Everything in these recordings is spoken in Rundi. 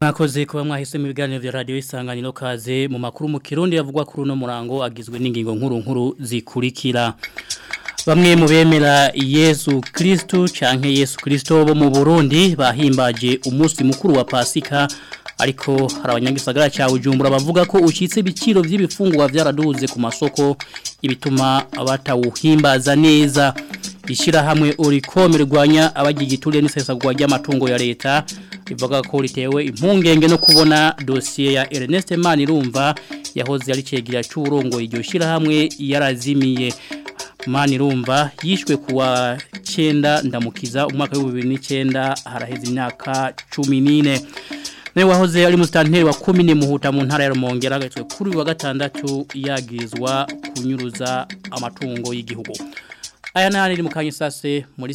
mwakoze kuba mwahisemo ibiganiro bya radiyo isanganiro kaze mu makuru mu kirundi yavugwa kuri uno murango agizwe n'ingingo nkuru nkuru zikurikira bamwe mu bemera yesu kirisitu cyangwa yesu Kristo bo mu burundi bahimbaje umunsi mukuru wa pasika ariko hari abanyagisagara cya bujumbura bavuga ko ushyitse ibiciro by'ibifungwa byaraduze ku masoko ibituma batawuhimbaza neza ishyirahamwe urikombe rirwanya abagiye igiturire n'isesagwa ry'amatungo ya leta bivuga ko ritewe impungenge no kubona dosiye ya Ernest Manirumva yahoze ari cegira cy'urongo iryo shirahamwe yarazimiye Manirumva yishwe kuwa cyenda ndamukiza umwaka wa 2009 haraheze imyaka 14 nawe wahoze ari musitanteri wa komine muhuta mu ntara ya Rumongera agatswe kuri wa gatandatu yagizwa kunyuruza amatungo y'igihugu aya nari mu kanya sase muri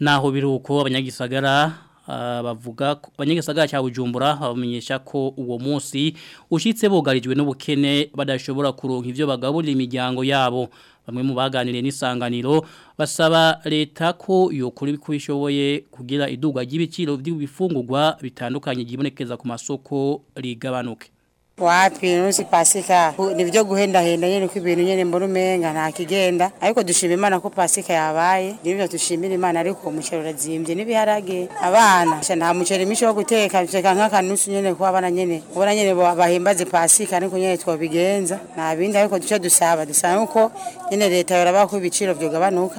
naho biruko abanyagisagara ah, bavuga abanyagisagara cya bujumbura bamenyesha ko uwo munsi ushyitse bugarijwe n'ubukene badashobora kuronka ibyo bagaburira imiryango yabo bamwe mu baganiriye n'isanganiro basaba leta ko yokora ibiko bishoboye kugira iduga ry'ibiciro by'ibifungurwa bitandukanye byibonekeza ku masoko rigabanuke wapi urusi pasika ni byo guhendahenda nyene ko ibintu nyene mbona umenga nta kigenda ariko dushima imana ko pasika yabaye nibyo dushimira imana ariko umuceri urazimbye n'ibiharage abana nta muceri mwinshi wo guteka biteka nk'akanusu nyene ko abana nyene ubona nyene bahimbaze pasika ariko nyene twobigenza nta bindi ariko duce dusaba dusanga uko nyene leta yoraba ibiciro vyogabanuka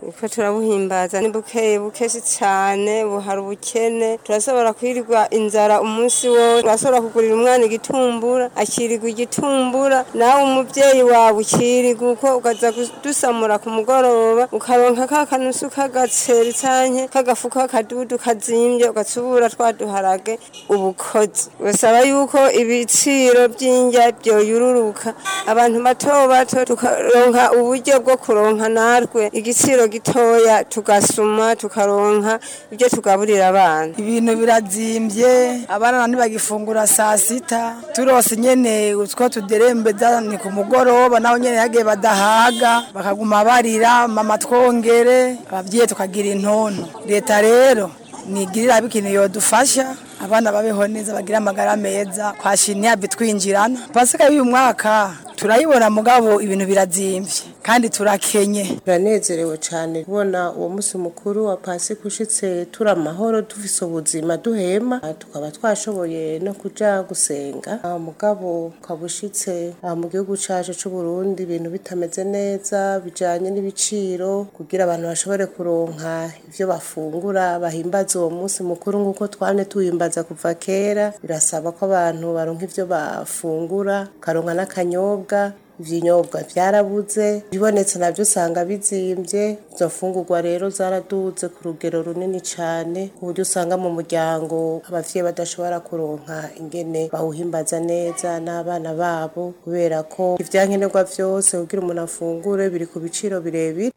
kuko turabuhimbaza ni bukeye bukeshi cyane buhari ubukene turashobora kwirirwa inzara umunsi wose turashobora kugurira umwana igitumbura akirirwa igitumbura utabura nawe umubyeyi wawe ukiri kuko ukaza dusamura ku mugoroba ukaronka ka kanusu k'agaceri canke k'agafu k'akadudu kazimbye ugatsubura twaduharage ubukozi basaba yuko ibiciro by'indya byoyururuka abantu bato bato tukaronka uburyo bwo kuronka narwe igiciro gitoya tugasuma tukaronka ibyo tugaburira abana ibintu birazimbye abana ntibagifungura saa sita turose nyene utwo tudere gutembeza ni ku mugoroba naho nyine yagiye badahaga bakaguma barira mama twongere ababyeyi tukagira intono leta rero nigirira bikini yodufasha abana babeho neza bagira amagara meza twashimye bitwinjirana pasika y'uyu mwaka turayibona mugabo ibintu birazimvye kandi turakenye turanezerewe cyane kubona uwo munsi mukuru wa pasi kushitse turi amahoro dufise ubuzima duhema tukaba twashoboye no kuja gusenga mugabo kabushitse mu gihugu cacu c'u Burundi ibintu bitameze neza bijanye n'ibiciro kugira abantu bashobore kuronka ibyo bafungura bahimbaze uwo munsi mukuru nk'uko twane tuhimbaza kuva kera birasaba ko abantu baronka ibyo bafungura karonka n'akanyobwa ibinyobwa byarabuze bibonetse nabyo usanga bizimbye izo mfungurwa rero zaraduze ku rugero runini cyane ku buryo usanga mu muryango ababyeyi badashobora kuronka ingene bawuhimbaza neza n'abana babo kubera ko ibyankenerwa byose kugira umuntu afungure biri ku biciro birebire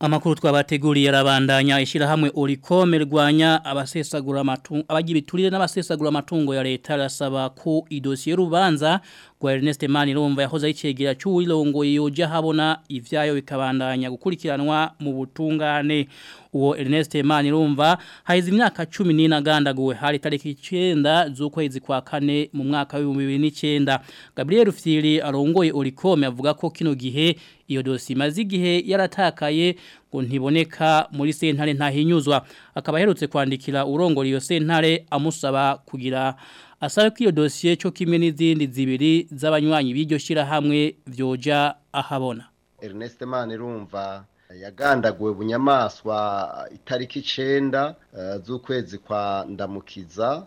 amakuru twabateguriye arabandanya ishyirahamwe urikome rwanya abasesagura amatungo abagira iturire n'abasesagura amatungo ya leta arasaba ko idosiye y'urubanza kwa Ernest Maniromba yahoze yicegera cy'uwirongoye yoje habona ivyayo bikabandanya gukurikiranwa mu butungane uwo Ernest Manirumva haize imyaka 10 n'inagandaguwe hari tariki 9 z'ukwezi kwa kane mu mwaka wa 2009 Gabriel Fili arongoye Oricom avuga ko kino gihe iyo dosi mazi gihe yaratakaye ngo ntiboneka muri sentare ntahinyuzwa akaba aherutse kwandikira urongora iyo sentare amusaba kugira asaba ko iyo dosiye cyo kimwe n'izindi zibiri z'abanywanyi b'iryo shyirahamwe byoja ahabona Ernest Manirumva yagandaguwe bunyamaswa itariki icenda eh, z'ukwezi kwa ndamukiza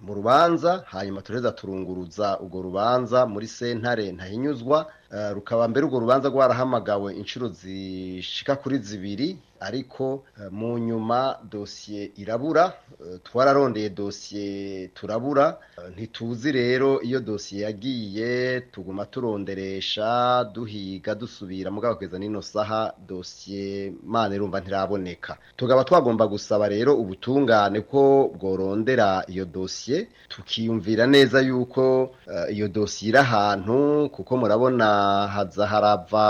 mu rubanza hanyuma tureza turunguruza urwo rubanza muri sentare ntahinyuzwa Eh, rukaba mbere urwo rubanza rwarahamagawe inshuro zishika kuri zibiri ariko eh, mu nyuma dosiye irabura eh, twararondeye dosiye turabura ntituzi rero iyo dosiye yagiye tuguma turonderesha duhiga dusubira mugabo kugeza n'ino saha dosiye mane rumva ntiraboneka tugaba twagomba gusaba rero ubutungane ko bworondera iyo dosiye tukiyumvira neza yuko iyo dosiye iri ahantu kuko murabona haza harava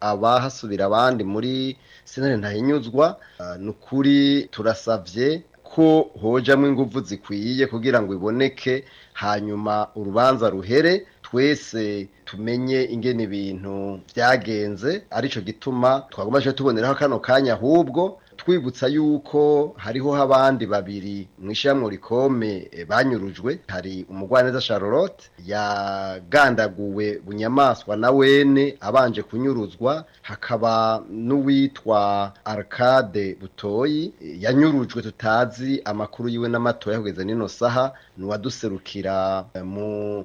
abahasubira abandi muri senari ntahinyuzwa ah, ni ukuri turasabye ko hojamo ingufu zikwiye kugira ngo iboneke hanyuma urubanza ruhere twese tumenye ingene ibintu byagenze aricyo gituma twagomeje tuboneraho kano kanya ahubwo twibutsa yuko hariho abandi babiri mu ishyirahamwe rikome eh, banyurujwe hari umugwaneza Charlotte yagandaguwe bunyamaswa na wene abanje kunyuruzwa hakaba n'uwitwa Arcade Butoyi yanyurujwe tutazi amakuru yiwe n'amatoya kugeza nino saha ni uwaduserukira eh, mu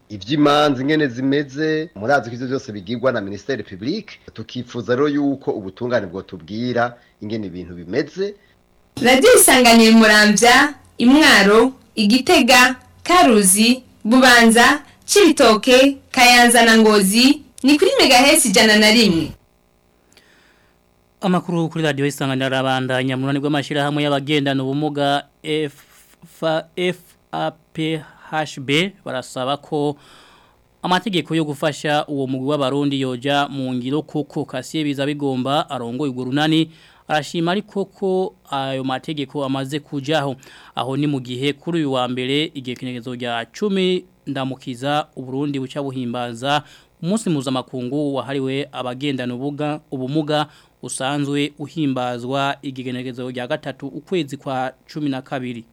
iby'imanza ingene zimeze murazi ko ibyo byose bigirwa na minisiteri publique tukifuza rero yuko ubutungane bwotubwira ingene ibintu bimeze radiyo isanganiye murambya imwaro igitega karuzi bubanza cibitoke kayanza na ngozi ni kuri megahesi ijana na rimwe amakuru kuri radiyo isanganira arabandanya mu runani bw'amashyirahamwe y'abagendana ubumuga fapphb barasaba ko amategeko yo gufasha uwo mugwi w'abarundi yoja mu ngiro kuko kasiye biza bigomba arongoye urunani arashima ariko ko ayo mategeko amaze kujaho aho ni mu gihe kuri uyu wa mbere igihe igekenezo rya cumi ndamukiza uburundi buca buhimbaza umunsi muzamakungu wahariwe abagenda ubuga ubumuga usanzwe uhimbazwa igigenegezo rya gatatu ukwezi kwa cumi na kabiri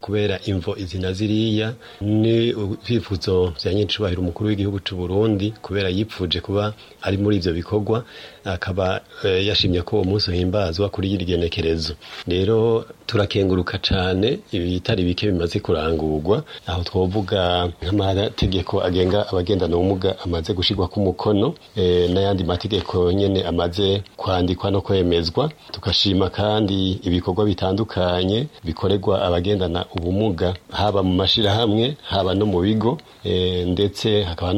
kubera imvo izi na ziriya ni ibyifuzo bya nyicubahiro umukuru w'igihugu cy'u Burundi kubera yipfuje kuba ari muri ibyo bikorwa akaba e, yashimye ko uwo munsi uhimbazwa kuri yirigenekerezo rero turakenguruka cyane ibitari bike bimaze kurangurwa aho twavuga nk'amategeko agenga abagendana ubumuga amaze gushyirwa ku mukono e, n'ayandi mategeko nyine amaze kwandikwa no kwemezwa tugashima kandi ibikorwa bitandukanye bikorerwa abagendana ubumuga haba mu mashyirahamwe haba no mu bigo eh, ndetse hakaba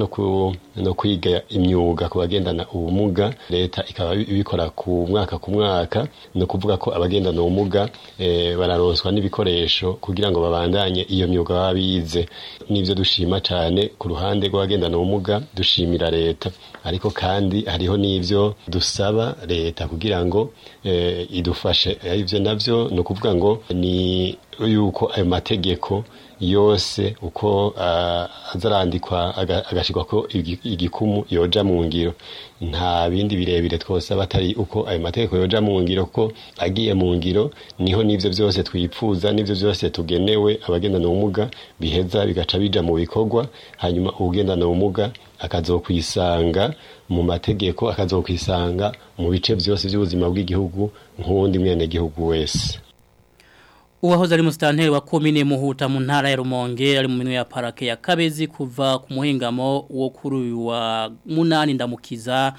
no kwiga imyuga ku bagendana ubumuga leta ikaba ibikora ku mwaka ku mwaka ni ukuvuga ko abagendana ubumuga eh, bararonswa n'ibikoresho kugira ngo babandanye iyo myuga baba bize n'ibyo dushima cyane ku ruhande rw'abagendana ubumuga dushimira leta ariko kandi hariho n'ibyo dusaba leta kugira ngo eh, idufashe ibyo nabyo ni ukuvuga ngo ni yuko ayo mategeko yose uko azarandikwa ko igikumu yoja mu ngiro nta bindi birebire twose aba atari uko ayo mategeko yoja mu ngiro ko agiye mu ngiro niho n'ibyo byose twifuza n'ibyo byose tugenewe abagendana ubumuga biheza bigaca bija mu bikorwa hanyuma ugendana ubumuga akazokwisanga mu mategeko akazokwisanga mu bice byose by'ubuzima bw'igihugu nk'uwundi mwenegihugu wese uwahoze ari musitanteri wa komine muhuta mu ya rumonge ari mu ya parake ya kabezi kuva ku muhingamo wo kuri uyu wa munani ndamukiza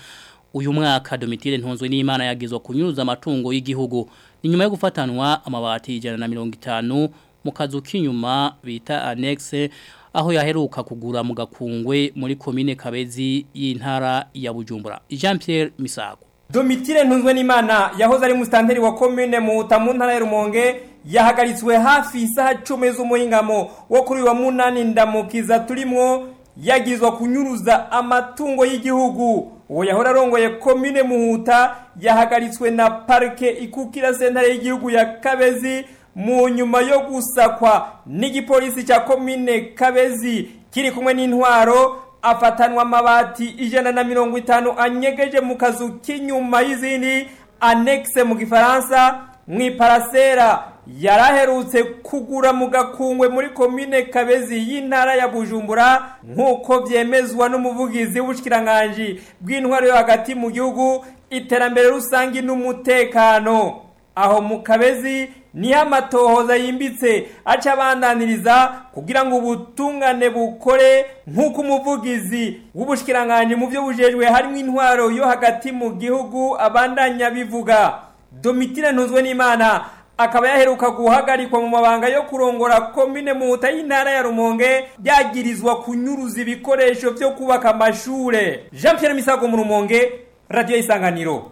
uyu mwaka domitire ntunzwe n'imana yagizwe kunyuza amatungo y'igihugu ni nyuma yo gufatanwa amabati ijana na mirongo itanu mu kazu k'inyuma bita anexe aho yaheruka kugura mu gakungwe muri komine kabezi y'intara ya bujumbura jean pierre misago domitire ntunzwe n'imana yahoze ari musitanteri wa komine muhuta mu ya rumonge yahagaritswe hafi isaha cumi z'umuhingamo wo kuri uyu wa munani ndamukiza turimwo yagizwa kunyuruza amatungo y'Igihugu uwo yahora arongoye komine muhuta yahagaritswe na parike ikukira sentare y'igihugu ya kabezi mu nyuma yo gusakwa n'igipolisi cya komine kabezi kiri kumwe n'intwaro afatanwa amabati ijana na mirongo itanu anyegeje mu kazu k'inyuma y'izindi anekise mu gifaransa mu iparasera yari aherutse kugura mu gakungwe muri komine kabezi y'intara ya bujumbura nk'uko byemezwa n'umuvugizi w'ubushyikiranganji bw'intwaro yo hagati mu gihugu iterambere rusange n'umutekano aho mu kabezi niho amatohoza yimbitse aca abandaniriza kugira ngo ubutungane bukore nk'uko umuvugizi w'ubushyikiranganji mu byo bujejwe harimo intwaro yo hagati mu gihugu abandanya bivuga domitire ntuzwe n'imana akaba yaheruka guhagarikwa mu mabanga yo kurongora komine muhuta y'intara ya rumonge byagirizwa kunyuruza ibikoresho byo kubaka amashure jean pierre misago mu rumonge radiyo isanganiro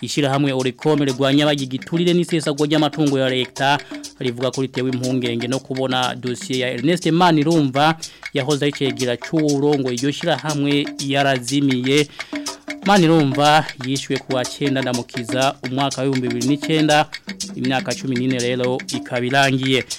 ishyirahamwe urikome rwanya bagigiturire n'isesagwa ry'amatungo ya leta rivuga ko ritewe impungenge no kubona dosiye ya Ernest Manirumva yahoze ari cyegira cy'urongo iryo shyirahamwe yarazimiye Manirumva yishyuwe ku wa 9 ndamukiza umwaka wa 2009 imyaka cumi n'ine rero ikaba irangiye